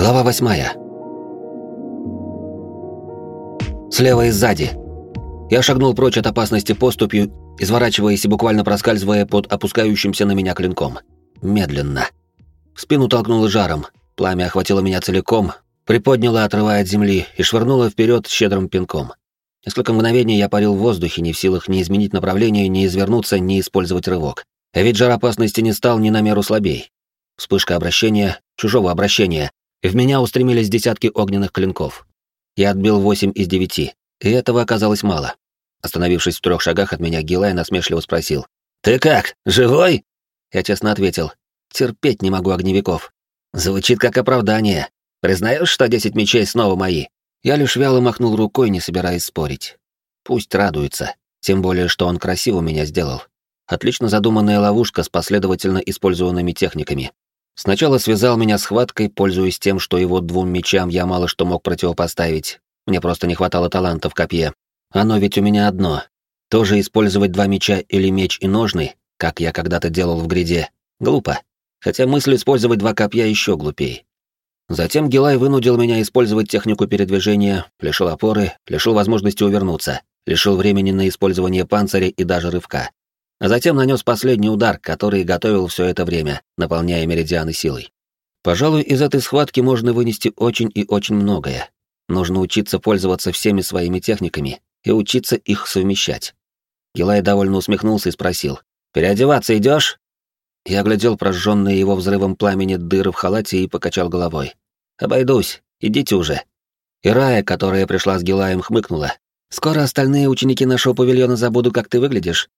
Глава восьмая. Слева и сзади. Я шагнул прочь от опасности поступью, изворачиваясь и буквально проскальзывая под опускающимся на меня клинком. Медленно. В спину толкнуло жаром, пламя охватило меня целиком, приподняло, отрывая от земли, и швырнуло вперед щедрым пинком. Несколько мгновений я парил в воздухе, не в силах ни изменить направление, ни извернуться, ни использовать рывок. А ведь жар опасности не стал ни на меру слабей. Вспышка обращения, чужого обращения, в меня устремились десятки огненных клинков. Я отбил восемь из девяти, и этого оказалось мало. Остановившись в трех шагах от меня, Гилай насмешливо спросил. «Ты как, живой?» Я честно ответил. «Терпеть не могу огневиков». Звучит как оправдание. Признаешь, что десять мечей снова мои? Я лишь вяло махнул рукой, не собираясь спорить. Пусть радуется, тем более, что он красиво меня сделал. Отлично задуманная ловушка с последовательно использованными техниками. Сначала связал меня схваткой, пользуясь тем, что его двум мечам я мало что мог противопоставить. Мне просто не хватало таланта в копье. Оно ведь у меня одно. Тоже использовать два меча или меч и ножны, как я когда-то делал в гриде, глупо. Хотя мысль использовать два копья еще глупее. Затем Гилай вынудил меня использовать технику передвижения, лишил опоры, лишил возможности увернуться, лишил времени на использование панциря и даже рывка а затем нанес последний удар, который готовил все это время, наполняя меридианы силой. Пожалуй, из этой схватки можно вынести очень и очень многое. Нужно учиться пользоваться всеми своими техниками и учиться их совмещать. Гилай довольно усмехнулся и спросил, «Переодеваться идешь? Я глядел прожженные его взрывом пламени дыры в халате и покачал головой. «Обойдусь, идите уже». И Рая, которая пришла с Гилаем, хмыкнула. «Скоро остальные ученики нашего павильона забудут, как ты выглядишь.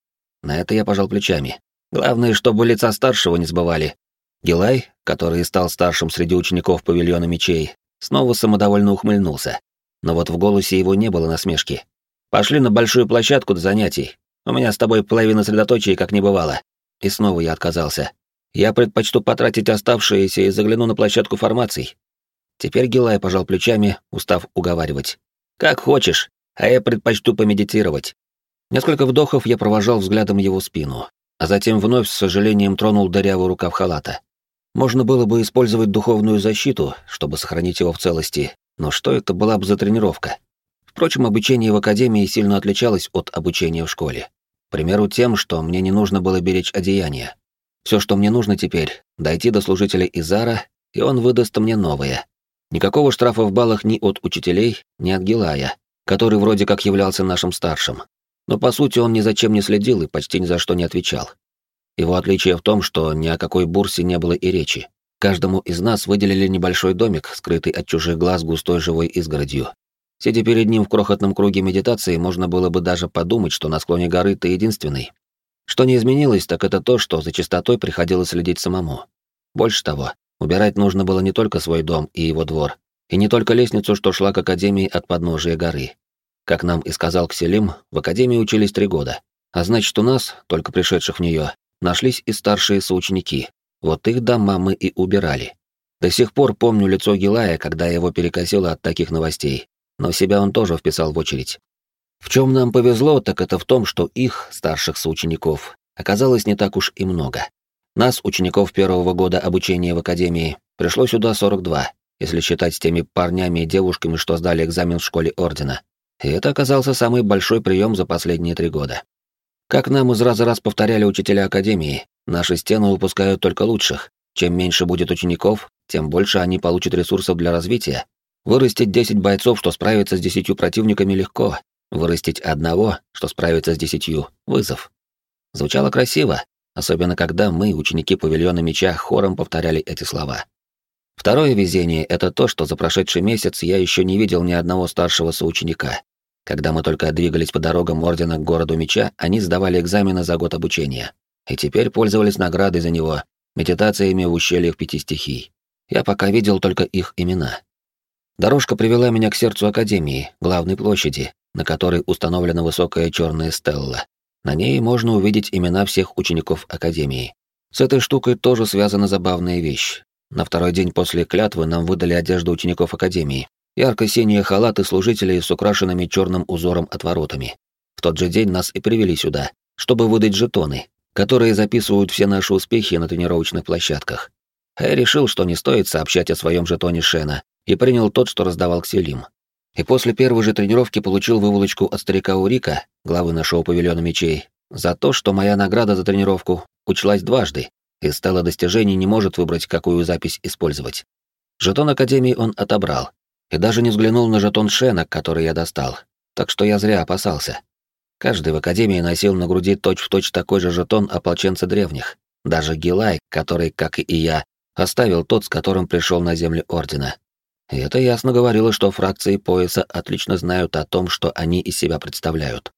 На это я пожал плечами. Главное, чтобы лица старшего не сбывали. Гилай, который стал старшим среди учеников павильона мечей, снова самодовольно ухмыльнулся. Но вот в голосе его не было насмешки. «Пошли на большую площадку до занятий. У меня с тобой половина средоточия как не бывало». И снова я отказался. Я предпочту потратить оставшиеся и загляну на площадку формаций. Теперь Гилай пожал плечами, устав уговаривать. «Как хочешь, а я предпочту помедитировать. Несколько вдохов я провожал взглядом его спину, а затем вновь с сожалением тронул дырявый рукав халата. Можно было бы использовать духовную защиту, чтобы сохранить его в целости, но что это была бы за тренировка? Впрочем, обучение в академии сильно отличалось от обучения в школе. К примеру, тем, что мне не нужно было беречь одеяние. Все, что мне нужно теперь, дойти до служителя Изара, и он выдаст мне новое. Никакого штрафа в баллах ни от учителей, ни от Гилая, который вроде как являлся нашим старшим. Но по сути он ни за чем не следил и почти ни за что не отвечал. Его отличие в том, что ни о какой бурсе не было и речи. Каждому из нас выделили небольшой домик, скрытый от чужих глаз густой живой изгородью. Сидя перед ним в крохотном круге медитации, можно было бы даже подумать, что на склоне горы ты единственный. Что не изменилось, так это то, что за чистотой приходилось следить самому. Больше того, убирать нужно было не только свой дом и его двор, и не только лестницу, что шла к академии от подножия горы, как нам и сказал Кселим, в академии учились три года. А значит, у нас, только пришедших в нее, нашлись и старшие соученики. Вот их дома мы и убирали. До сих пор помню лицо Гилая, когда его перекосило от таких новостей, но себя он тоже вписал в очередь. В чем нам повезло, так это в том, что их, старших соучеников, оказалось не так уж и много. Нас, учеников первого года обучения в академии, пришло сюда 42, если считать с теми парнями и девушками, что сдали экзамен в школе Ордена. И это оказался самый большой прием за последние три года. Как нам из раза раз повторяли учителя Академии, наши стены выпускают только лучших. Чем меньше будет учеников, тем больше они получат ресурсов для развития. Вырастить 10 бойцов, что справится с десятью противниками, легко. Вырастить одного, что справится с десятью, вызов. Звучало красиво, особенно когда мы, ученики павильона меча, хором повторяли эти слова. Второе везение — это то, что за прошедший месяц я еще не видел ни одного старшего соученика. Когда мы только двигались по дорогам Ордена к городу Меча, они сдавали экзамены за год обучения. И теперь пользовались наградой за него, медитациями в ущельях пяти стихий. Я пока видел только их имена. Дорожка привела меня к сердцу Академии, главной площади, на которой установлена высокая черная стелла. На ней можно увидеть имена всех учеников Академии. С этой штукой тоже связана забавная вещь. На второй день после клятвы нам выдали одежду учеников Академии, ярко-синие халаты служителей с украшенными черным узором отворотами. В тот же день нас и привели сюда, чтобы выдать жетоны, которые записывают все наши успехи на тренировочных площадках. А я решил, что не стоит сообщать о своем жетоне Шена, и принял тот, что раздавал Кселим. И после первой же тренировки получил выволочку от старика Урика, главы нашего павильона мечей, за то, что моя награда за тренировку учлась дважды, и стала достижений не может выбрать, какую запись использовать. Жетон Академии он отобрал, и даже не взглянул на жетон Шена, который я достал, так что я зря опасался. Каждый в Академии носил на груди точь-в-точь точь такой же жетон ополченца древних, даже Гилай, который, как и я, оставил тот, с которым пришел на земли Ордена. И это ясно говорило, что фракции пояса отлично знают о том, что они из себя представляют.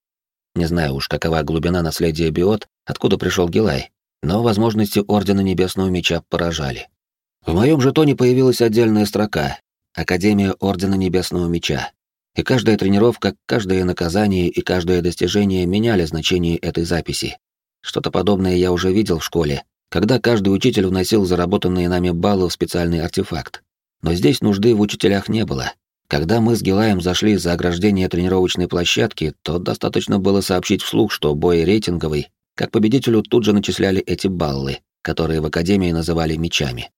Не знаю уж, какова глубина наследия биот, откуда пришел Гилай, но возможности Ордена Небесного Меча поражали. В моем жетоне появилась отдельная строка «Академия Ордена Небесного Меча», и каждая тренировка, каждое наказание и каждое достижение меняли значение этой записи. Что-то подобное я уже видел в школе, когда каждый учитель вносил заработанные нами баллы в специальный артефакт. Но здесь нужды в учителях не было. Когда мы с Гилаем зашли за ограждение тренировочной площадки, то достаточно было сообщить вслух, что бой рейтинговый, как победителю тут же начисляли эти баллы, которые в Академии называли мечами.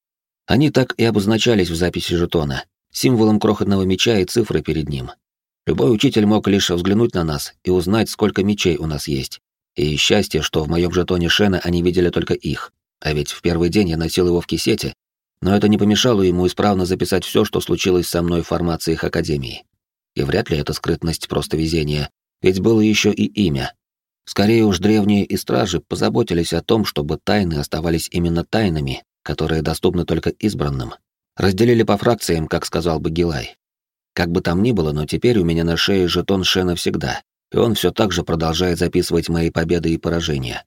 Они так и обозначались в записи жетона, символом крохотного меча и цифры перед ним. Любой учитель мог лишь взглянуть на нас и узнать, сколько мечей у нас есть. И счастье, что в моем жетоне Шена они видели только их. А ведь в первый день я носил его в кисете, но это не помешало ему исправно записать все, что случилось со мной в формации их Академии. И вряд ли это скрытность просто везение, ведь было еще и имя. Скорее уж древние и стражи позаботились о том, чтобы тайны оставались именно тайнами, которые доступны только избранным. Разделили по фракциям, как сказал бы Гилай. Как бы там ни было, но теперь у меня на шее жетон Шена всегда, и он все так же продолжает записывать мои победы и поражения.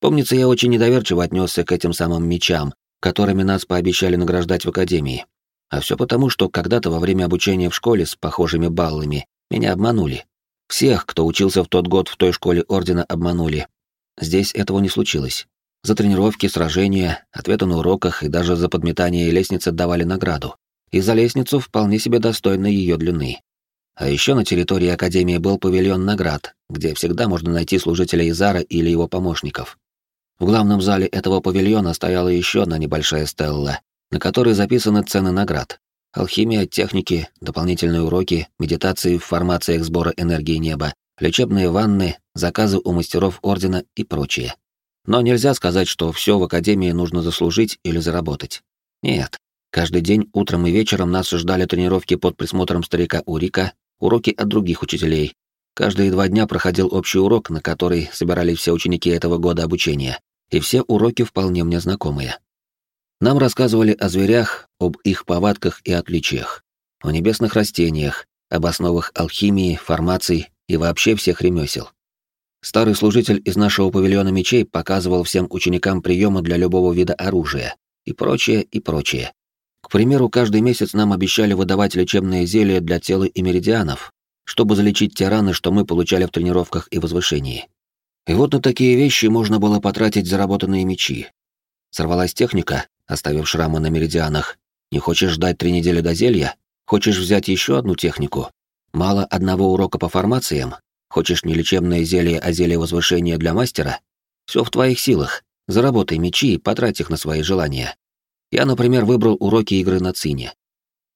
Помнится, я очень недоверчиво отнесся к этим самым мечам, которыми нас пообещали награждать в академии. А все потому, что когда-то во время обучения в школе с похожими баллами меня обманули. Всех, кто учился в тот год в той школе Ордена, обманули. Здесь этого не случилось. За тренировки, сражения, ответы на уроках и даже за подметание лестницы давали награду. И за лестницу вполне себе достойной ее длины. А еще на территории Академии был павильон наград, где всегда можно найти служителя Изара или его помощников. В главном зале этого павильона стояла еще одна небольшая стелла, на которой записаны цены наград. Алхимия, техники, дополнительные уроки, медитации в формациях сбора энергии неба, лечебные ванны, заказы у мастеров Ордена и прочее. Но нельзя сказать, что все в Академии нужно заслужить или заработать. Нет. Каждый день утром и вечером нас ждали тренировки под присмотром старика Урика, уроки от других учителей. Каждые два дня проходил общий урок, на который собирались все ученики этого года обучения и все уроки вполне мне знакомые. Нам рассказывали о зверях, об их повадках и отличиях, о небесных растениях, об основах алхимии, формаций и вообще всех ремесел. Старый служитель из нашего павильона мечей показывал всем ученикам приемы для любого вида оружия и прочее, и прочее. К примеру, каждый месяц нам обещали выдавать лечебные зелья для тела и меридианов, чтобы залечить те раны, что мы получали в тренировках и возвышении. И вот на такие вещи можно было потратить заработанные мечи. Сорвалась техника, оставив шрамы на меридианах. Не хочешь ждать три недели до зелья? Хочешь взять еще одну технику? Мало одного урока по формациям? Хочешь не лечебное зелье, а зелье возвышения для мастера? Все в твоих силах. Заработай мечи и потрать их на свои желания. Я, например, выбрал уроки игры на цине.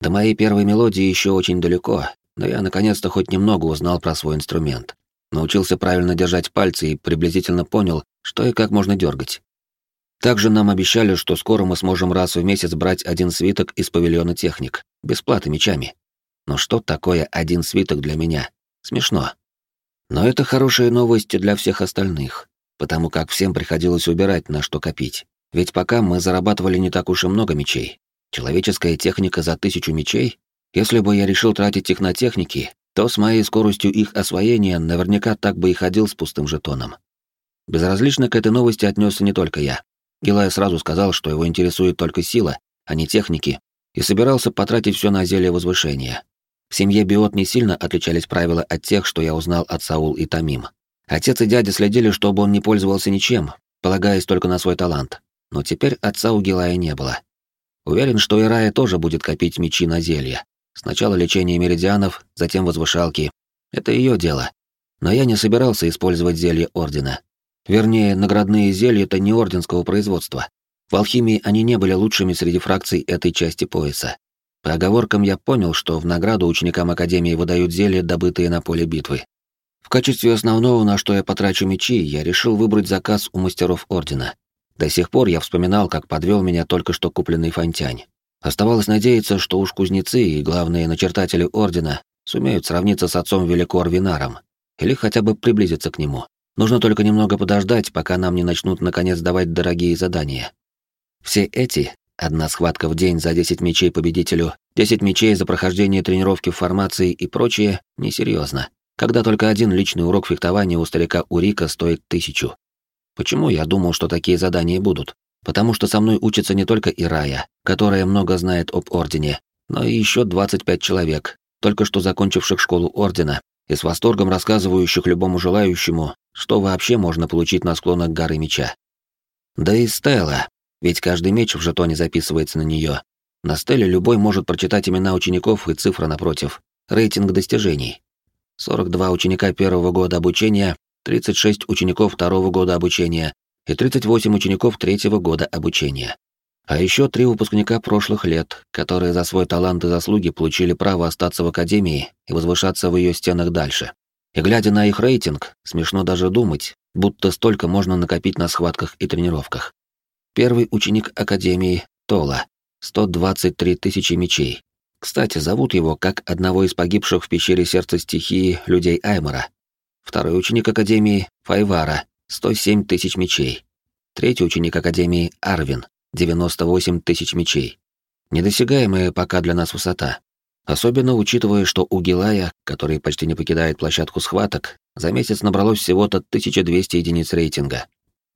До моей первой мелодии еще очень далеко, но я наконец-то хоть немного узнал про свой инструмент научился правильно держать пальцы и приблизительно понял, что и как можно дергать. Также нам обещали, что скоро мы сможем раз в месяц брать один свиток из павильона техник, без платы мечами. Но что такое один свиток для меня? Смешно. Но это хорошая новость для всех остальных, потому как всем приходилось убирать, на что копить. Ведь пока мы зарабатывали не так уж и много мечей. Человеческая техника за тысячу мечей? Если бы я решил тратить их на техники, то с моей скоростью их освоения наверняка так бы и ходил с пустым жетоном. Безразлично к этой новости отнесся не только я. Гилай сразу сказал, что его интересует только сила, а не техники, и собирался потратить все на зелье возвышения. В семье Биот не сильно отличались правила от тех, что я узнал от Саул и Тамим. Отец и дядя следили, чтобы он не пользовался ничем, полагаясь только на свой талант. Но теперь отца у Гилая не было. Уверен, что и Рая тоже будет копить мечи на зелья, Сначала лечение меридианов, затем возвышалки. Это ее дело. Но я не собирался использовать зелье Ордена. Вернее, наградные зелья — это не орденского производства. В алхимии они не были лучшими среди фракций этой части пояса. По оговоркам я понял, что в награду ученикам Академии выдают зелья, добытые на поле битвы. В качестве основного, на что я потрачу мечи, я решил выбрать заказ у мастеров Ордена. До сих пор я вспоминал, как подвел меня только что купленный фонтянь. Оставалось надеяться, что уж кузнецы и главные начертатели Ордена сумеют сравниться с отцом Великор Винаром, или хотя бы приблизиться к нему. Нужно только немного подождать, пока нам не начнут наконец давать дорогие задания. Все эти, Одна схватка в день за 10 мечей победителю, 10 мечей за прохождение тренировки в формации и прочее несерьезно. Когда только один личный урок фехтования у старика Урика стоит тысячу. Почему я думал, что такие задания будут? Потому что со мной учится не только Ирая, которая много знает об Ордене, но и еще 25 человек, только что закончивших школу Ордена и с восторгом рассказывающих любому желающему, что вообще можно получить на склонах горы меча. Да и Стелла, ведь каждый меч в жетоне записывается на нее. На стеле любой может прочитать имена учеников и цифры напротив. Рейтинг достижений. 42 ученика первого года обучения, 36 учеников второго года обучения и 38 учеников третьего года обучения. А еще три выпускника прошлых лет, которые за свой талант и заслуги получили право остаться в академии и возвышаться в ее стенах дальше. И глядя на их рейтинг, смешно даже думать, будто столько можно накопить на схватках и тренировках. Первый ученик Академии — Тола. 123 тысячи мечей. Кстати, зовут его как одного из погибших в пещере сердца стихии людей Аймора. Второй ученик Академии — Файвара. 107 тысяч мечей. Третий ученик Академии — Арвин. 98 тысяч мечей. Недосягаемая пока для нас высота. Особенно учитывая, что у Гилая, который почти не покидает площадку схваток, за месяц набралось всего-то 1200 единиц рейтинга.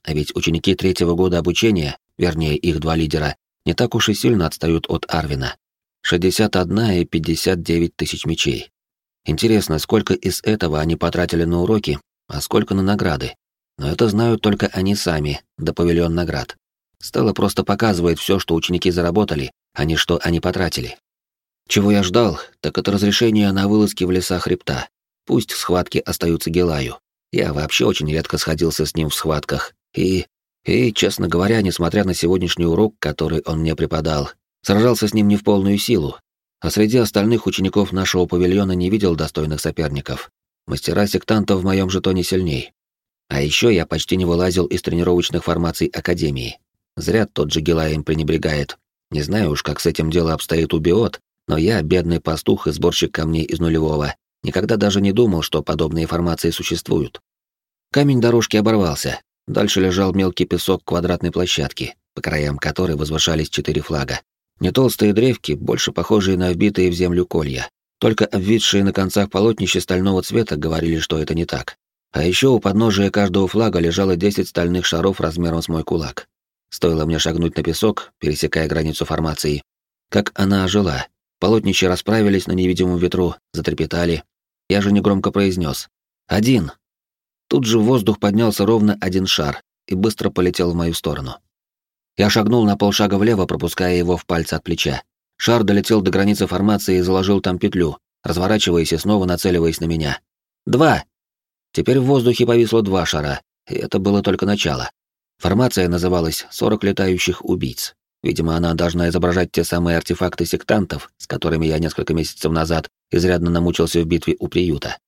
А ведь ученики третьего года обучения, вернее их два лидера, не так уж и сильно отстают от Арвина. 61 и 59 тысяч мечей. Интересно, сколько из этого они потратили на уроки, а сколько на награды. Но это знают только они сами, да павильон наград. Стелла просто показывает все, что ученики заработали, а не что они потратили. Чего я ждал, так это разрешение на вылазки в леса хребта. Пусть схватки остаются Гелаю. Я вообще очень редко сходился с ним в схватках, и... И, честно говоря, несмотря на сегодняшний урок, который он мне преподал, сражался с ним не в полную силу, а среди остальных учеников нашего павильона не видел достойных соперников. Мастера сектантов в моем жетоне сильней. А еще я почти не вылазил из тренировочных формаций Академии. Зря тот же Гела им пренебрегает. Не знаю уж, как с этим дело обстоит у Биот, но я, бедный пастух и сборщик камней из нулевого, никогда даже не думал, что подобные формации существуют. Камень дорожки оборвался, Дальше лежал мелкий песок квадратной площадки, по краям которой возвышались четыре флага. Не толстые древки, больше похожие на вбитые в землю колья. Только обвисшие на концах полотнища стального цвета говорили, что это не так. А еще у подножия каждого флага лежало 10 стальных шаров размером с мой кулак. Стоило мне шагнуть на песок, пересекая границу формации, как она ожила. Полотнища расправились на невидимом ветру, затрепетали. Я же негромко произнес: «Один!» Тут же в воздух поднялся ровно один шар и быстро полетел в мою сторону. Я шагнул на полшага влево, пропуская его в пальцы от плеча. Шар долетел до границы формации и заложил там петлю, разворачиваясь и снова нацеливаясь на меня. «Два!» Теперь в воздухе повисло два шара, и это было только начало. Формация называлась «Сорок летающих убийц». Видимо, она должна изображать те самые артефакты сектантов, с которыми я несколько месяцев назад изрядно намучился в битве у приюта.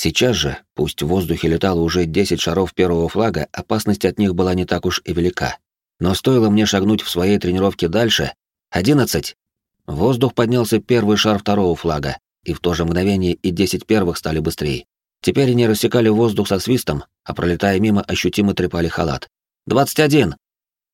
Сейчас же, пусть в воздухе летало уже 10 шаров первого флага, опасность от них была не так уж и велика. Но стоило мне шагнуть в своей тренировке дальше... Одиннадцать! В воздух поднялся первый шар второго флага, и в то же мгновение и 10 первых стали быстрее. Теперь они рассекали воздух со свистом, а пролетая мимо, ощутимо трепали халат. «Двадцать один!»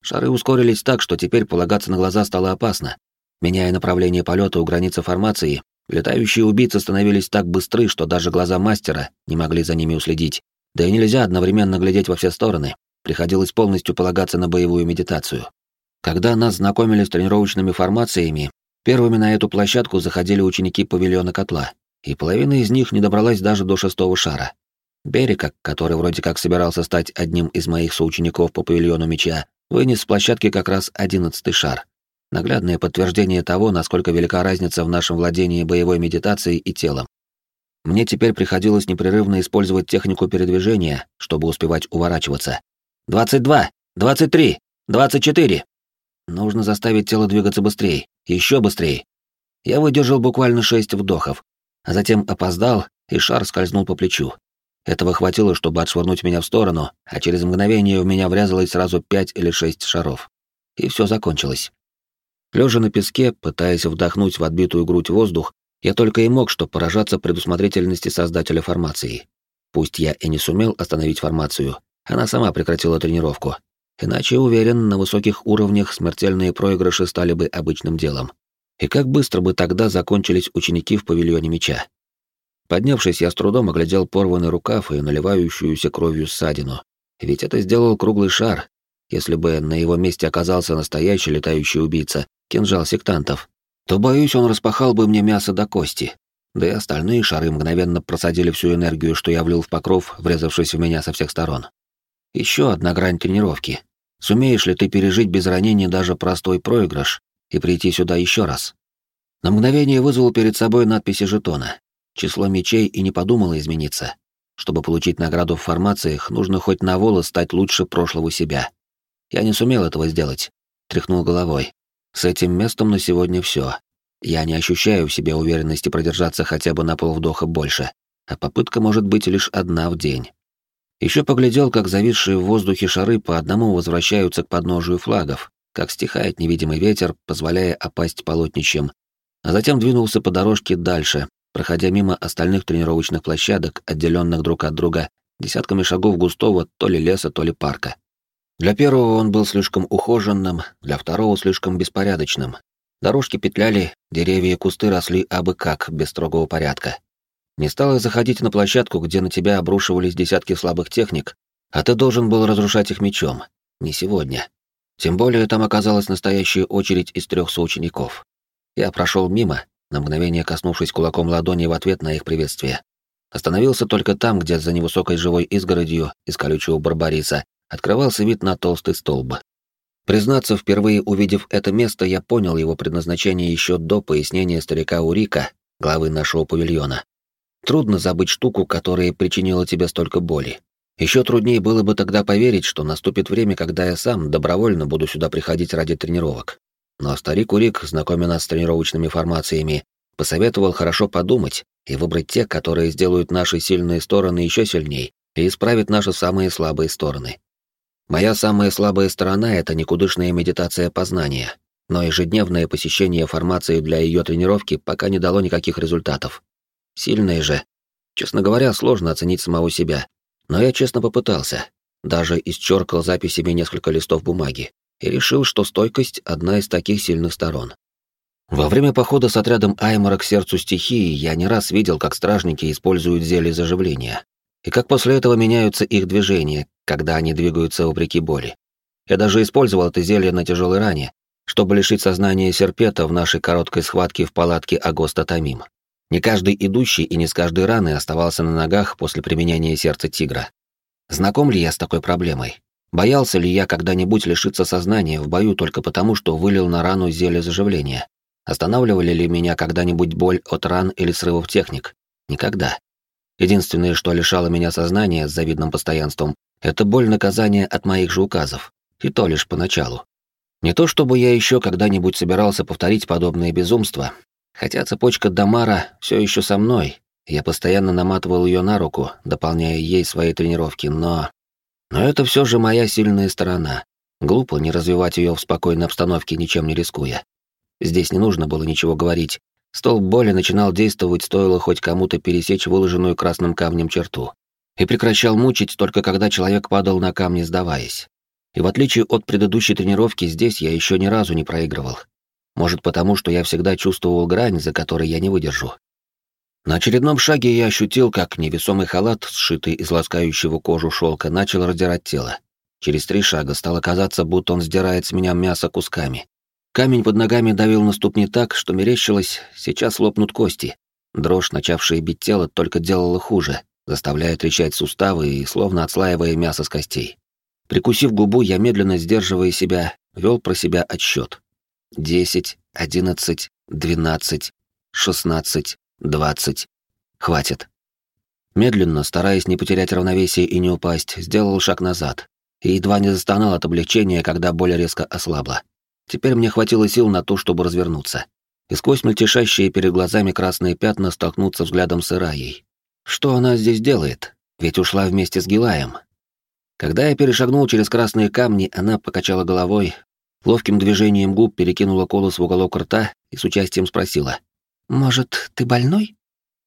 Шары ускорились так, что теперь полагаться на глаза стало опасно. Меняя направление полета у границы формации, Летающие убийцы становились так быстры, что даже глаза мастера не могли за ними уследить. Да и нельзя одновременно глядеть во все стороны. Приходилось полностью полагаться на боевую медитацию. Когда нас знакомили с тренировочными формациями, первыми на эту площадку заходили ученики павильона котла, и половина из них не добралась даже до шестого шара. Берика, который вроде как собирался стать одним из моих соучеников по павильону меча, вынес с площадки как раз одиннадцатый шар. Наглядное подтверждение того, насколько велика разница в нашем владении боевой медитацией и телом. Мне теперь приходилось непрерывно использовать технику передвижения, чтобы успевать уворачиваться. «Двадцать два! Двадцать три! Двадцать четыре!» Нужно заставить тело двигаться быстрее, еще быстрее. Я выдержал буквально шесть вдохов, а затем опоздал, и шар скользнул по плечу. Этого хватило, чтобы отшвырнуть меня в сторону, а через мгновение в меня врезалось сразу пять или шесть шаров. И все закончилось. Лежа на песке, пытаясь вдохнуть в отбитую грудь воздух, я только и мог что поражаться предусмотрительности создателя формации. Пусть я и не сумел остановить формацию, она сама прекратила тренировку. Иначе, уверен, на высоких уровнях смертельные проигрыши стали бы обычным делом. И как быстро бы тогда закончились ученики в павильоне меча. Поднявшись, я с трудом оглядел порванный рукав и наливающуюся кровью ссадину. Ведь это сделал круглый шар. Если бы на его месте оказался настоящий летающий убийца, кинжал сектантов, то, боюсь, он распахал бы мне мясо до кости. Да и остальные шары мгновенно просадили всю энергию, что я влил в покров, врезавшись в меня со всех сторон. Еще одна грань тренировки. Сумеешь ли ты пережить без ранения даже простой проигрыш и прийти сюда еще раз? На мгновение вызвал перед собой надписи жетона. Число мечей и не подумало измениться. Чтобы получить награду в формациях, нужно хоть на волос стать лучше прошлого себя. Я не сумел этого сделать. Тряхнул головой. С этим местом на сегодня все. Я не ощущаю в себе уверенности продержаться хотя бы на полвдоха больше, а попытка может быть лишь одна в день. Еще поглядел, как зависшие в воздухе шары по одному возвращаются к подножию флагов, как стихает невидимый ветер, позволяя опасть полотнищем, а затем двинулся по дорожке дальше, проходя мимо остальных тренировочных площадок, отделенных друг от друга десятками шагов густого то ли леса, то ли парка. Для первого он был слишком ухоженным, для второго слишком беспорядочным. Дорожки петляли, деревья и кусты росли абы как, без строгого порядка. Не стало заходить на площадку, где на тебя обрушивались десятки слабых техник, а ты должен был разрушать их мечом. Не сегодня. Тем более там оказалась настоящая очередь из трех соучеников. Я прошел мимо, на мгновение коснувшись кулаком ладони в ответ на их приветствие. Остановился только там, где за невысокой живой изгородью из колючего барбариса открывался вид на толстый столб. Признаться, впервые увидев это место, я понял его предназначение еще до пояснения старика Урика, главы нашего павильона. Трудно забыть штуку, которая причинила тебе столько боли. Еще труднее было бы тогда поверить, что наступит время, когда я сам добровольно буду сюда приходить ради тренировок. Но старик Урик, знакомя нас с тренировочными формациями, посоветовал хорошо подумать и выбрать те, которые сделают наши сильные стороны еще сильней и исправят наши самые слабые стороны. Моя самая слабая сторона — это никудышная медитация познания, но ежедневное посещение формации для ее тренировки пока не дало никаких результатов. Сильная же. Честно говоря, сложно оценить самого себя, но я честно попытался. Даже исчеркал записями несколько листов бумаги и решил, что стойкость — одна из таких сильных сторон. Во время похода с отрядом Аймора к сердцу стихии я не раз видел, как стражники используют зелье заживления, и как после этого меняются их движения, когда они двигаются вопреки боли. Я даже использовал это зелье на тяжелой ране, чтобы лишить сознания серпета в нашей короткой схватке в палатке Агоста Тамим. Не каждый идущий и не с каждой раны оставался на ногах после применения сердца тигра. Знаком ли я с такой проблемой? Боялся ли я когда-нибудь лишиться сознания в бою только потому, что вылил на рану зелье заживления? Останавливали ли меня когда-нибудь боль от ран или срывов техник? Никогда. Единственное, что лишало меня сознания с завидным постоянством, это боль наказания от моих же указов. И то лишь поначалу. Не то чтобы я еще когда-нибудь собирался повторить подобное безумство, хотя цепочка Дамара все еще со мной, я постоянно наматывал ее на руку, дополняя ей свои тренировки, но... Но это все же моя сильная сторона. Глупо не развивать ее в спокойной обстановке, ничем не рискуя. Здесь не нужно было ничего говорить. Столб боли начинал действовать, стоило хоть кому-то пересечь выложенную красным камнем черту. И прекращал мучить только когда человек падал на камни, сдаваясь. И в отличие от предыдущей тренировки, здесь я еще ни разу не проигрывал. Может, потому что я всегда чувствовал грань, за которой я не выдержу. На очередном шаге я ощутил, как невесомый халат, сшитый из ласкающего кожу шелка, начал раздирать тело. Через три шага стало казаться, будто он сдирает с меня мясо кусками. Камень под ногами давил на ступни так, что мерещилось, сейчас лопнут кости. Дрожь, начавшая бить тело, только делала хуже, заставляя трещать суставы и словно отслаивая мясо с костей. Прикусив губу, я медленно, сдерживая себя, вел про себя отсчет. Десять, одиннадцать, двенадцать, шестнадцать, двадцать. Хватит. Медленно, стараясь не потерять равновесие и не упасть, сделал шаг назад и едва не застонал от облегчения, когда боль резко ослабла. Теперь мне хватило сил на то, чтобы развернуться. И сквозь мельтешащие перед глазами красные пятна столкнуться взглядом с Ираей. Что она здесь делает? Ведь ушла вместе с Гилаем. Когда я перешагнул через красные камни, она покачала головой, ловким движением губ перекинула колос в уголок рта и с участием спросила. «Может, ты больной?»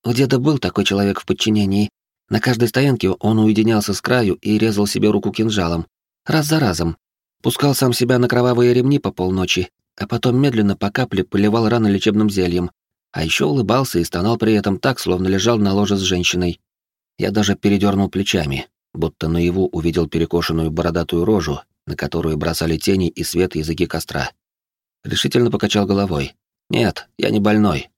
У деда был такой человек в подчинении. На каждой стоянке он уединялся с краю и резал себе руку кинжалом. Раз за разом. Пускал сам себя на кровавые ремни по полночи, а потом медленно по капле поливал раны лечебным зельем. А еще улыбался и стонал при этом так, словно лежал на ложе с женщиной. Я даже передернул плечами, будто наяву увидел перекошенную бородатую рожу, на которую бросали тени и свет языки костра. Решительно покачал головой. «Нет, я не больной».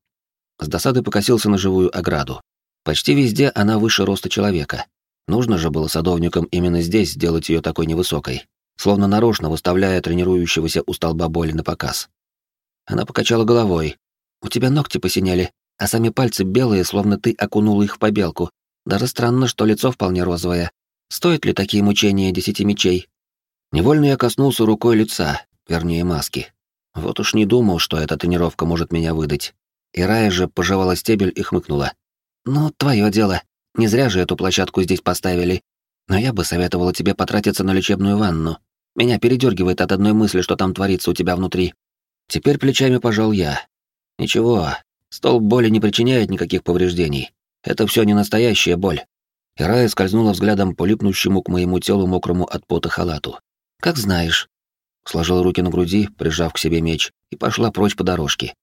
С досадой покосился на живую ограду. Почти везде она выше роста человека. Нужно же было садовникам именно здесь сделать ее такой невысокой, словно нарочно выставляя тренирующегося у столба боли на показ. Она покачала головой. «У тебя ногти посинели, а сами пальцы белые, словно ты окунул их в побелку. Даже странно, что лицо вполне розовое. Стоит ли такие мучения десяти мечей? Невольно я коснулся рукой лица, вернее маски. Вот уж не думал, что эта тренировка может меня выдать. И Рая же пожевала стебель и хмыкнула. «Ну, твое дело. Не зря же эту площадку здесь поставили. Но я бы советовала тебе потратиться на лечебную ванну. Меня передергивает от одной мысли, что там творится у тебя внутри. Теперь плечами пожал я. Ничего, стол боли не причиняет никаких повреждений. Это все не настоящая боль. И Рая скользнула взглядом по липнущему к моему телу мокрому от пота халату. «Как знаешь». Сложила руки на груди, прижав к себе меч, и пошла прочь по дорожке.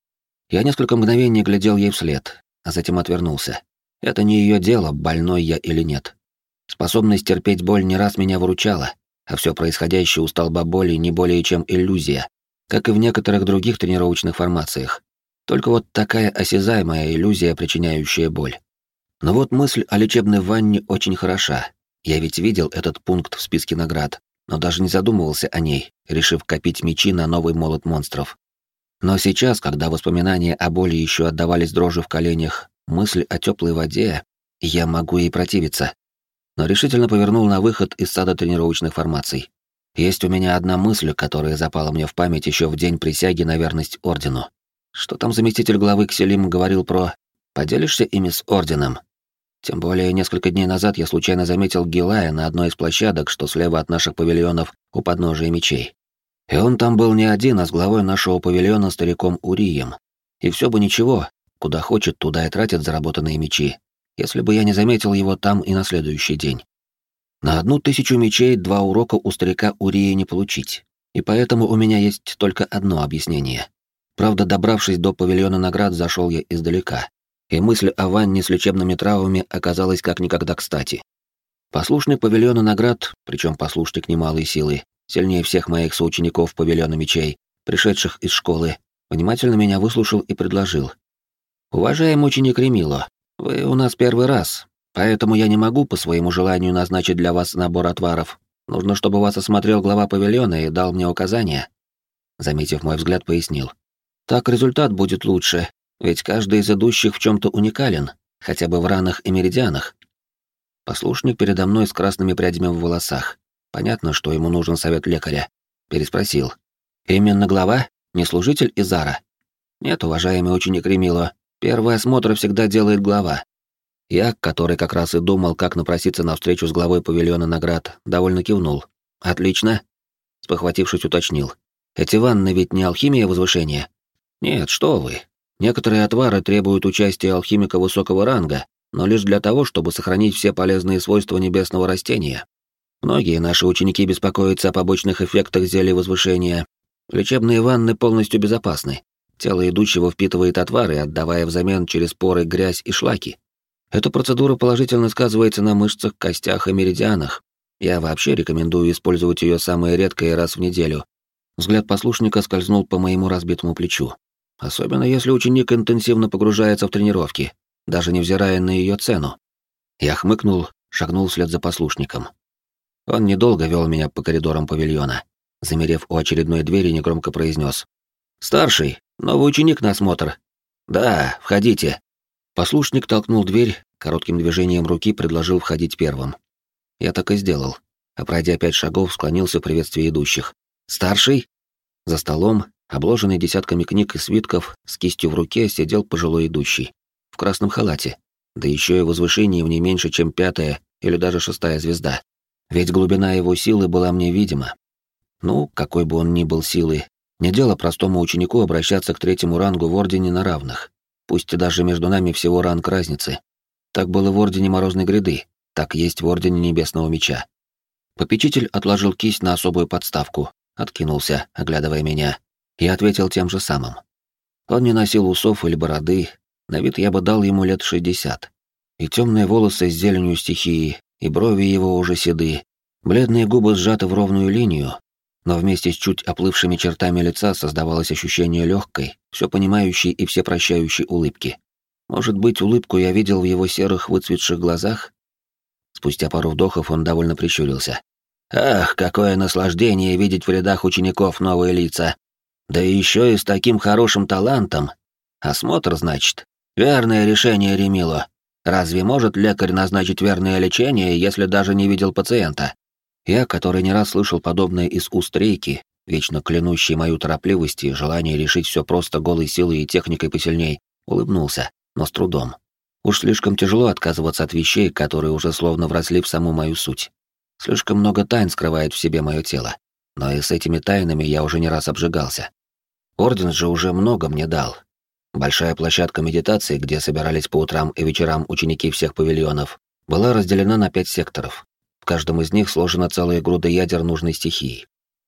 Я несколько мгновений глядел ей вслед, а затем отвернулся. Это не ее дело, больной я или нет. Способность терпеть боль не раз меня выручала, а все происходящее у столба боли не более чем иллюзия, как и в некоторых других тренировочных формациях. Только вот такая осязаемая иллюзия, причиняющая боль. Но вот мысль о лечебной ванне очень хороша. Я ведь видел этот пункт в списке наград, но даже не задумывался о ней, решив копить мечи на новый молот монстров. Но сейчас, когда воспоминания о боли еще отдавались дрожи в коленях, мысль о теплой воде, я могу ей противиться. Но решительно повернул на выход из сада тренировочных формаций. Есть у меня одна мысль, которая запала мне в память еще в день присяги на верность ордену. Что там заместитель главы Кселим говорил про «поделишься ими с орденом»? Тем более, несколько дней назад я случайно заметил Гилая на одной из площадок, что слева от наших павильонов у подножия мечей. И он там был не один, а с главой нашего павильона стариком Урием. И все бы ничего, куда хочет, туда и тратит заработанные мечи, если бы я не заметил его там и на следующий день. На одну тысячу мечей два урока у старика Урии не получить, и поэтому у меня есть только одно объяснение. Правда, добравшись до павильона наград, зашел я издалека и мысль о ванне с лечебными травами оказалась как никогда кстати. Послушник павильона наград, причем послушник немалой силы, сильнее всех моих соучеников павильона мечей, пришедших из школы, внимательно меня выслушал и предложил. «Уважаемый ученик Ремило, вы у нас первый раз, поэтому я не могу по своему желанию назначить для вас набор отваров. Нужно, чтобы вас осмотрел глава павильона и дал мне указания». Заметив мой взгляд, пояснил. «Так результат будет лучше, ведь каждый из идущих в чем-то уникален, хотя бы в ранах и меридианах. Послушник передо мной с красными прядями в волосах. Понятно, что ему нужен совет лекаря. Переспросил. «Именно глава? Не служитель Изара?» «Нет, уважаемый ученик Ремило, первый осмотр всегда делает глава. Я, который как раз и думал, как напроситься на встречу с главой павильона наград, довольно кивнул. «Отлично», — спохватившись, уточнил. «Эти ванны ведь не алхимия возвышения?» «Нет, что вы, Некоторые отвары требуют участия алхимика высокого ранга, но лишь для того, чтобы сохранить все полезные свойства небесного растения. Многие наши ученики беспокоятся о побочных эффектах зелья возвышения. Лечебные ванны полностью безопасны. Тело идущего впитывает отвары, отдавая взамен через поры грязь и шлаки. Эта процедура положительно сказывается на мышцах, костях и меридианах. Я вообще рекомендую использовать ее самое редкое раз в неделю. Взгляд послушника скользнул по моему разбитому плечу. Особенно если ученик интенсивно погружается в тренировки, даже невзирая на ее цену. Я хмыкнул, шагнул вслед за послушником. Он недолго вел меня по коридорам павильона. Замерев у очередной двери, негромко произнес: «Старший, новый ученик на осмотр». «Да, входите». Послушник толкнул дверь, коротким движением руки предложил входить первым. Я так и сделал, а пройдя пять шагов, склонился в приветствии идущих. «Старший?» За столом, обложенный десятками книг и свитков, с кистью в руке сидел пожилой идущий. В красном халате. Да еще и возвышение в не меньше, чем пятая или даже шестая звезда. Ведь глубина его силы была мне видима. Ну, какой бы он ни был силы, не дело простому ученику обращаться к третьему рангу в Ордене на равных. Пусть и даже между нами всего ранг разницы. Так было в Ордене Морозной Гряды, так есть в Ордене Небесного Меча. Попечитель отложил кисть на особую подставку, откинулся, оглядывая меня, и ответил тем же самым. Он не носил усов или бороды, на вид я бы дал ему лет шестьдесят. И темные волосы с зеленью стихии, и брови его уже седы, бледные губы сжаты в ровную линию, но вместе с чуть оплывшими чертами лица создавалось ощущение легкой, все понимающей и все прощающей улыбки. Может быть, улыбку я видел в его серых выцветших глазах? Спустя пару вдохов он довольно прищурился. «Ах, какое наслаждение видеть в рядах учеников новые лица! Да еще и с таким хорошим талантом! Осмотр, значит? Верное решение, Ремило. Разве может лекарь назначить верное лечение, если даже не видел пациента? Я, который не раз слышал подобное из уст рейки, вечно клянущий мою торопливость и желание решить все просто голой силой и техникой посильней, улыбнулся, но с трудом. Уж слишком тяжело отказываться от вещей, которые уже словно вросли в саму мою суть. Слишком много тайн скрывает в себе мое тело. Но и с этими тайнами я уже не раз обжигался. Орден же уже много мне дал, Большая площадка медитации, где собирались по утрам и вечерам ученики всех павильонов, была разделена на пять секторов. В каждом из них сложена целая груда ядер нужной стихии.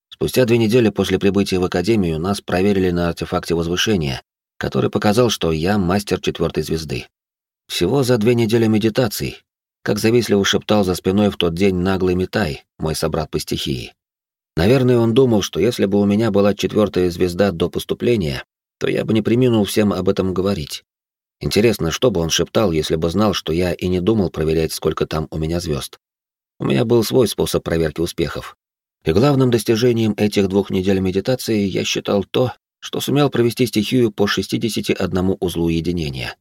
Спустя две недели после прибытия в Академию нас проверили на артефакте возвышения, который показал, что я мастер четвертой звезды. Всего за две недели медитаций, как завистливо шептал за спиной в тот день наглый Митай, мой собрат по стихии. Наверное, он думал, что если бы у меня была четвертая звезда до поступления, то я бы не приминул всем об этом говорить. Интересно, что бы он шептал, если бы знал, что я и не думал проверять, сколько там у меня звезд. У меня был свой способ проверки успехов. И главным достижением этих двух недель медитации я считал то, что сумел провести стихию по 61 узлу единения.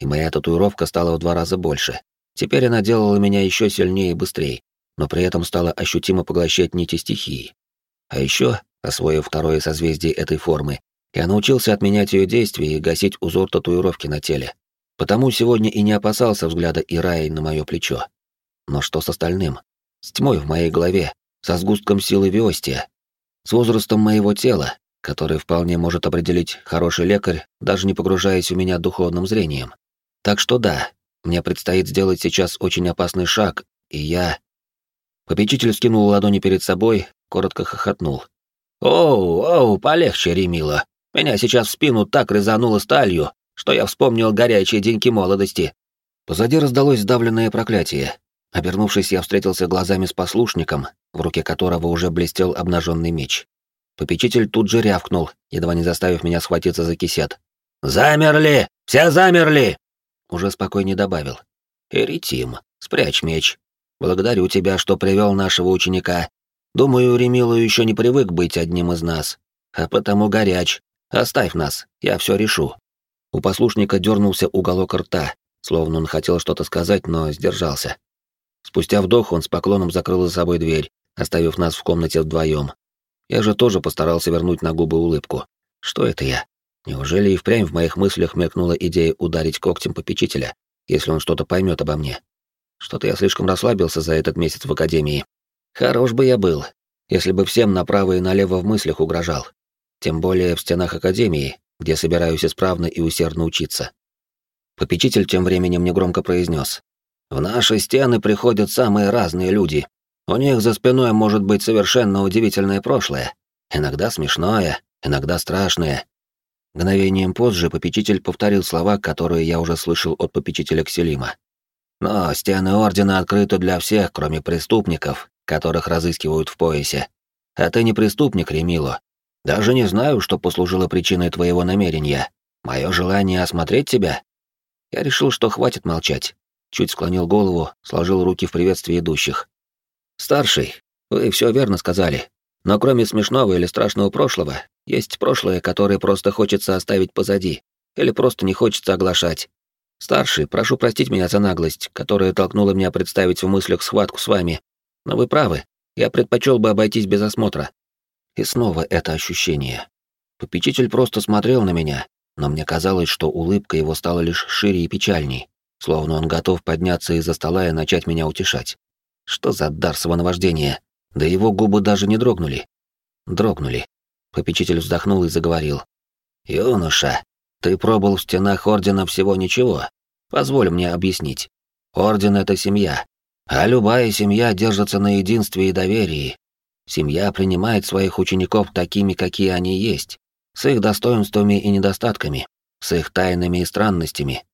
И моя татуировка стала в два раза больше. Теперь она делала меня еще сильнее и быстрее, но при этом стала ощутимо поглощать нити стихии. А еще, освоив второе созвездие этой формы, я научился отменять ее действия и гасить узор татуировки на теле. Потому сегодня и не опасался взгляда Ираи на мое плечо. Но что с остальным? С тьмой в моей голове, со сгустком силы Виостия, с возрастом моего тела, который вполне может определить хороший лекарь, даже не погружаясь у меня духовным зрением. Так что да, мне предстоит сделать сейчас очень опасный шаг, и я... Попечитель скинул ладони перед собой, коротко хохотнул. «Оу, оу, полегче, Ремила. Меня сейчас в спину так резануло сталью, что я вспомнил горячие деньки молодости. Позади раздалось сдавленное проклятие. Обернувшись, я встретился глазами с послушником, в руке которого уже блестел обнаженный меч. Попечитель тут же рявкнул, едва не заставив меня схватиться за кисет. «Замерли! Все замерли!» Уже спокойнее добавил. «Эритим, спрячь меч. Благодарю тебя, что привел нашего ученика. Думаю, Ремилу еще не привык быть одним из нас, а потому горяч, Оставь нас, я все решу. У послушника дернулся уголок рта, словно он хотел что-то сказать, но сдержался. Спустя вдох он с поклоном закрыл за собой дверь, оставив нас в комнате вдвоем. Я же тоже постарался вернуть на губы улыбку. Что это я? Неужели и впрямь в моих мыслях мелькнула идея ударить когтем попечителя, если он что-то поймет обо мне? Что-то я слишком расслабился за этот месяц в академии. Хорош бы я был, если бы всем направо и налево в мыслях угрожал тем более в стенах Академии, где собираюсь исправно и усердно учиться. Попечитель тем временем негромко произнес. «В наши стены приходят самые разные люди. У них за спиной может быть совершенно удивительное прошлое. Иногда смешное, иногда страшное». Мгновением позже попечитель повторил слова, которые я уже слышал от попечителя Кселима. «Но стены Ордена открыты для всех, кроме преступников, которых разыскивают в поясе. А ты не преступник, Ремило, даже не знаю, что послужило причиной твоего намерения. Мое желание осмотреть тебя. Я решил, что хватит молчать. Чуть склонил голову, сложил руки в приветствии идущих. Старший, вы все верно сказали. Но кроме смешного или страшного прошлого, есть прошлое, которое просто хочется оставить позади, или просто не хочется оглашать. Старший, прошу простить меня за наглость, которая толкнула меня представить в мыслях схватку с вами. Но вы правы, я предпочел бы обойтись без осмотра. И снова это ощущение. Попечитель просто смотрел на меня, но мне казалось, что улыбка его стала лишь шире и печальней, словно он готов подняться из-за стола и начать меня утешать. Что за дар самонавождения? Да его губы даже не дрогнули. Дрогнули. Попечитель вздохнул и заговорил. «Юноша, ты пробыл в стенах Ордена всего ничего. Позволь мне объяснить. Орден — это семья. А любая семья держится на единстве и доверии. Семья принимает своих учеников такими, какие они есть, с их достоинствами и недостатками, с их тайнами и странностями.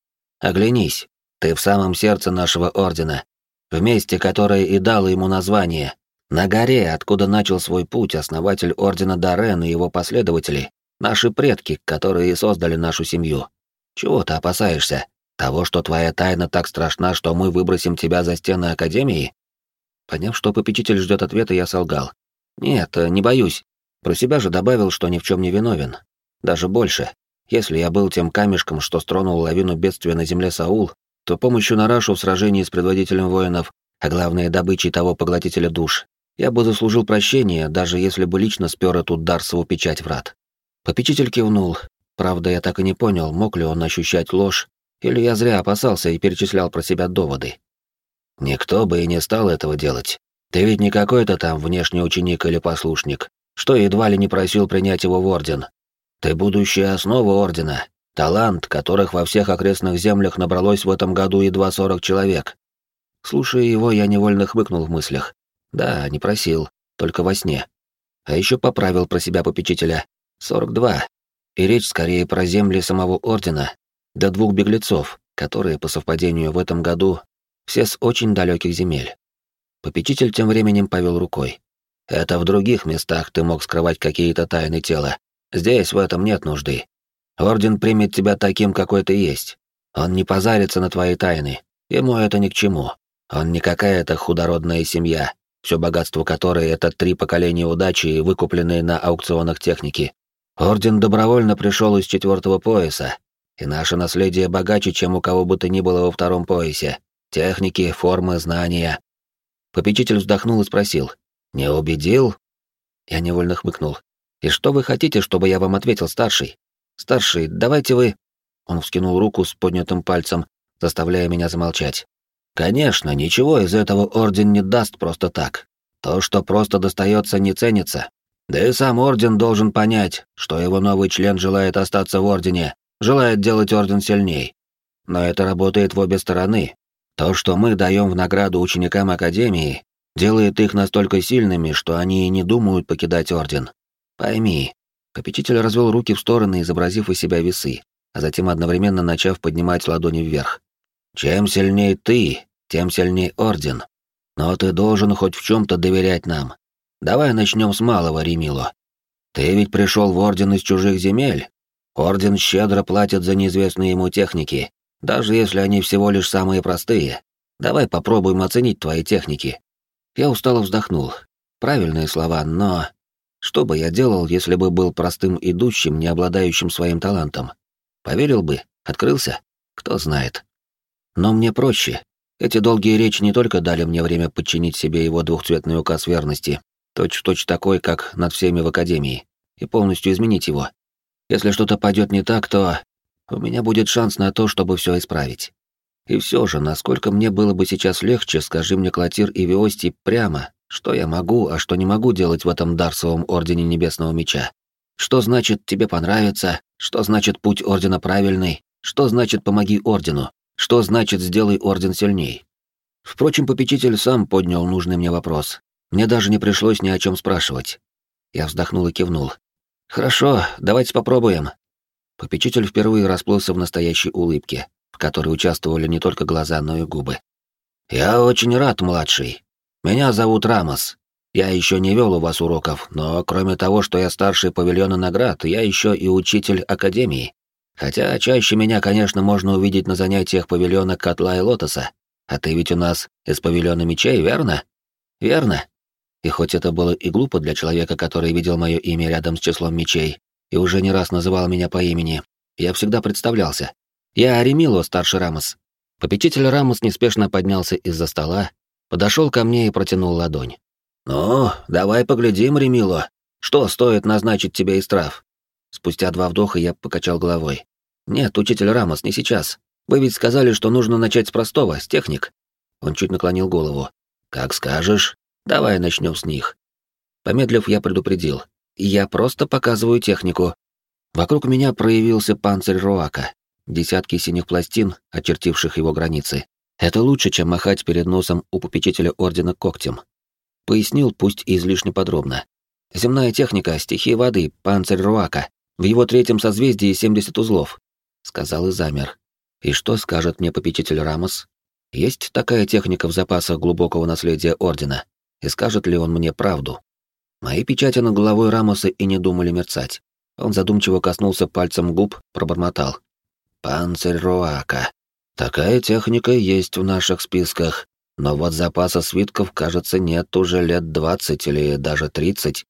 Оглянись, ты в самом сердце нашего Ордена, в месте, которое и дало ему название, на горе, откуда начал свой путь основатель Ордена Дарен и его последователи, наши предки, которые создали нашу семью. Чего ты опасаешься? Того, что твоя тайна так страшна, что мы выбросим тебя за стены Академии? Поняв, что попечитель ждет ответа, я солгал. Нет, не боюсь. Про себя же добавил, что ни в чем не виновен. Даже больше. Если я был тем камешком, что стронул лавину бедствия на земле Саул, то помощью Нарашу в сражении с предводителем воинов, а главное добычей того поглотителя душ, я бы заслужил прощения, даже если бы лично спер эту Дарсову печать врат. Попечитель кивнул. Правда, я так и не понял, мог ли он ощущать ложь, или я зря опасался и перечислял про себя доводы. Никто бы и не стал этого делать. Ты ведь не какой-то там внешний ученик или послушник, что едва ли не просил принять его в орден. Ты будущая основа ордена, талант, которых во всех окрестных землях набралось в этом году едва сорок человек. Слушая его, я невольно хмыкнул в мыслях. Да, не просил, только во сне. А еще поправил про себя попечителя. Сорок два. И речь скорее про земли самого ордена, до двух беглецов, которые, по совпадению, в этом году все с очень далеких земель. Попечитель тем временем повел рукой. Это в других местах ты мог скрывать какие-то тайны тела. Здесь в этом нет нужды. Орден примет тебя таким, какой ты есть. Он не позарится на твои тайны. Ему это ни к чему. Он не какая-то худородная семья, все богатство которой — это три поколения удачи, выкупленные на аукционах техники. Орден добровольно пришел из четвертого пояса, и наше наследие богаче, чем у кого бы то ни было во втором поясе. Техники, формы, знания. Попечитель вздохнул и спросил. «Не убедил?» Я невольно хмыкнул. «И что вы хотите, чтобы я вам ответил, старший? Старший, давайте вы...» Он вскинул руку с поднятым пальцем, заставляя меня замолчать. «Конечно, ничего из этого Орден не даст просто так. То, что просто достается, не ценится. Да и сам Орден должен понять, что его новый член желает остаться в Ордене, желает делать Орден сильней. Но это работает в обе стороны. То, что мы даем в награду ученикам Академии, делает их настолько сильными, что они и не думают покидать Орден. Пойми. Попечитель развел руки в стороны, изобразив из себя весы, а затем одновременно начав поднимать ладони вверх. Чем сильнее ты, тем сильнее Орден. Но ты должен хоть в чем-то доверять нам. Давай начнем с малого, Ремило. Ты ведь пришел в Орден из чужих земель. Орден щедро платит за неизвестные ему техники, даже если они всего лишь самые простые. Давай попробуем оценить твои техники. Я устало вздохнул. Правильные слова, но... Что бы я делал, если бы был простым идущим, не обладающим своим талантом? Поверил бы? Открылся? Кто знает. Но мне проще. Эти долгие речи не только дали мне время подчинить себе его двухцветный указ верности, точь-в-точь -точь такой, как над всеми в Академии, и полностью изменить его. Если что-то пойдет не так, то у меня будет шанс на то, чтобы все исправить. И все же, насколько мне было бы сейчас легче, скажи мне, Клотир и Виости, прямо, что я могу, а что не могу делать в этом Дарсовом Ордене Небесного Меча. Что значит «тебе понравится», что значит «путь Ордена правильный», что значит «помоги Ордену», что значит «сделай Орден сильней». Впрочем, попечитель сам поднял нужный мне вопрос. Мне даже не пришлось ни о чем спрашивать. Я вздохнул и кивнул. «Хорошо, давайте попробуем». Попечитель впервые расплылся в настоящей улыбке в которой участвовали не только глаза, но и губы. «Я очень рад, младший. Меня зовут Рамос. Я еще не вел у вас уроков, но кроме того, что я старший павильона наград, я еще и учитель Академии. Хотя чаще меня, конечно, можно увидеть на занятиях павильона Котла и Лотоса. А ты ведь у нас из павильона мечей, верно? Верно. И хоть это было и глупо для человека, который видел мое имя рядом с числом мечей и уже не раз называл меня по имени, я всегда представлялся. «Я Аремило, старший Рамос». Попечитель Рамос неспешно поднялся из-за стола, подошел ко мне и протянул ладонь. «Ну, давай поглядим, Ремило, Что стоит назначить тебе из трав?» Спустя два вдоха я покачал головой. «Нет, учитель Рамос, не сейчас. Вы ведь сказали, что нужно начать с простого, с техник». Он чуть наклонил голову. «Как скажешь. Давай начнем с них». Помедлив, я предупредил. «Я просто показываю технику». Вокруг меня проявился панцирь Руака. Десятки синих пластин, очертивших его границы. Это лучше, чем махать перед носом у попечителя Ордена когтем. Пояснил, пусть излишне подробно. Земная техника, стихия воды, панцирь Руака. В его третьем созвездии 70 узлов. Сказал и замер. И что скажет мне попечитель Рамос? Есть такая техника в запасах глубокого наследия Ордена? И скажет ли он мне правду? Мои печати над головой Рамоса и не думали мерцать. Он задумчиво коснулся пальцем губ, пробормотал. «Панцирь Руака. Такая техника есть в наших списках, но вот запаса свитков, кажется, нет уже лет двадцать или даже тридцать».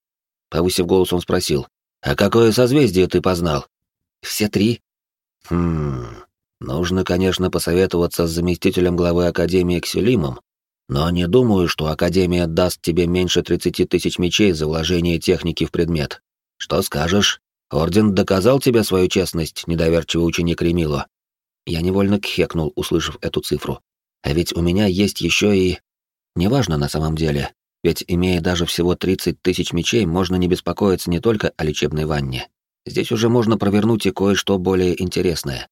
Повысив голос, он спросил. «А какое созвездие ты познал?» «Все три». «Хм... Нужно, конечно, посоветоваться с заместителем главы Академии Кселимом, но не думаю, что Академия даст тебе меньше 30 тысяч мечей за вложение техники в предмет. Что скажешь? Орден доказал тебе свою честность, недоверчивый ученик Ремило. Я невольно кхекнул, услышав эту цифру. А ведь у меня есть еще и... Неважно на самом деле, ведь имея даже всего 30 тысяч мечей, можно не беспокоиться не только о лечебной ванне. Здесь уже можно провернуть и кое-что более интересное.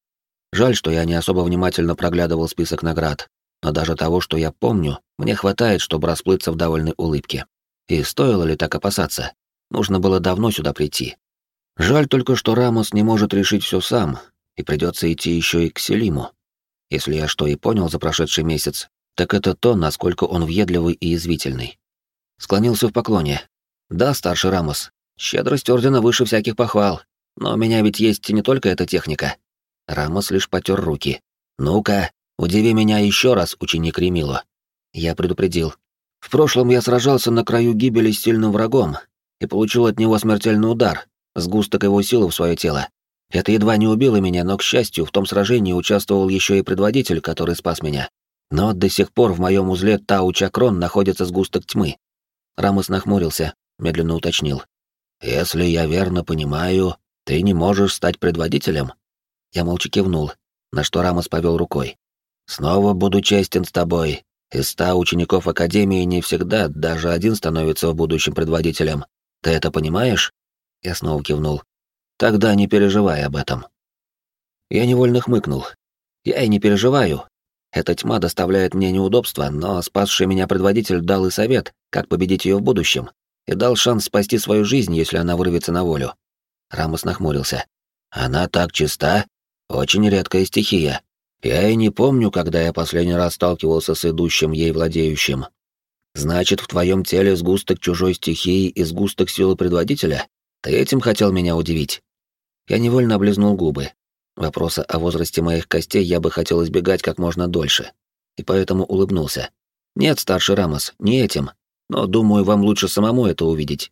Жаль, что я не особо внимательно проглядывал список наград, но даже того, что я помню, мне хватает, чтобы расплыться в довольной улыбке. И стоило ли так опасаться? Нужно было давно сюда прийти. Жаль только, что Рамос не может решить все сам, и придется идти еще и к Селиму. Если я что и понял за прошедший месяц, так это то, насколько он въедливый и язвительный. Склонился в поклоне. «Да, старший Рамос, щедрость Ордена выше всяких похвал, но у меня ведь есть не только эта техника». Рамос лишь потер руки. «Ну-ка, удиви меня еще раз, ученик Ремило». Я предупредил. «В прошлом я сражался на краю гибели с сильным врагом и получил от него смертельный удар, сгусток его силы в свое тело. Это едва не убило меня, но, к счастью, в том сражении участвовал еще и предводитель, который спас меня. Но до сих пор в моем узле Тау Чакрон находится сгусток тьмы. Рамос нахмурился, медленно уточнил. «Если я верно понимаю, ты не можешь стать предводителем?» Я молча кивнул, на что Рамос повел рукой. «Снова буду честен с тобой. Из ста учеников Академии не всегда даже один становится в будущем предводителем. Ты это понимаешь?» Я снова кивнул. «Тогда не переживай об этом». Я невольно хмыкнул. «Я и не переживаю. Эта тьма доставляет мне неудобства, но спасший меня предводитель дал и совет, как победить ее в будущем, и дал шанс спасти свою жизнь, если она вырвется на волю». Рамос нахмурился. «Она так чиста?» Очень редкая стихия. Я и не помню, когда я последний раз сталкивался с идущим ей владеющим. Значит, в твоем теле сгусток чужой стихии и сгусток силы предводителя? Ты этим хотел меня удивить? Я невольно облизнул губы. Вопроса о возрасте моих костей я бы хотел избегать как можно дольше. И поэтому улыбнулся. Нет, старший Рамос, не этим. Но, думаю, вам лучше самому это увидеть.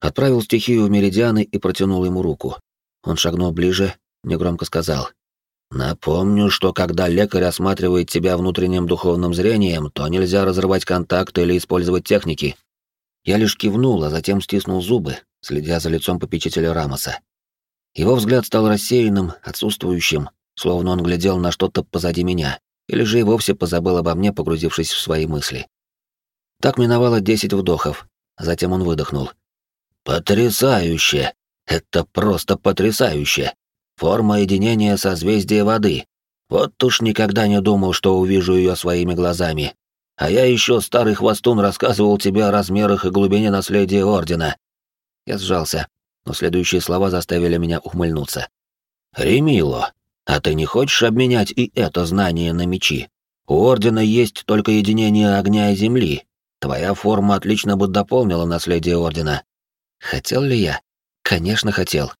Отправил стихию в меридианы и протянул ему руку. Он шагнул ближе, негромко сказал. «Напомню, что когда лекарь осматривает тебя внутренним духовным зрением, то нельзя разрывать контакт или использовать техники». Я лишь кивнул, а затем стиснул зубы, следя за лицом попечителя Рамоса. Его взгляд стал рассеянным, отсутствующим, словно он глядел на что-то позади меня, или же и вовсе позабыл обо мне, погрузившись в свои мысли. Так миновало десять вдохов, а затем он выдохнул. «Потрясающе! Это просто потрясающе! Форма единения созвездия воды. Вот уж никогда не думал, что увижу ее своими глазами. А я еще, старый хвостун, рассказывал тебе о размерах и глубине наследия Ордена. Я сжался, но следующие слова заставили меня ухмыльнуться. «Ремило, а ты не хочешь обменять и это знание на мечи? У Ордена есть только единение огня и земли. Твоя форма отлично бы дополнила наследие Ордена». Хотел ли я? Конечно, хотел.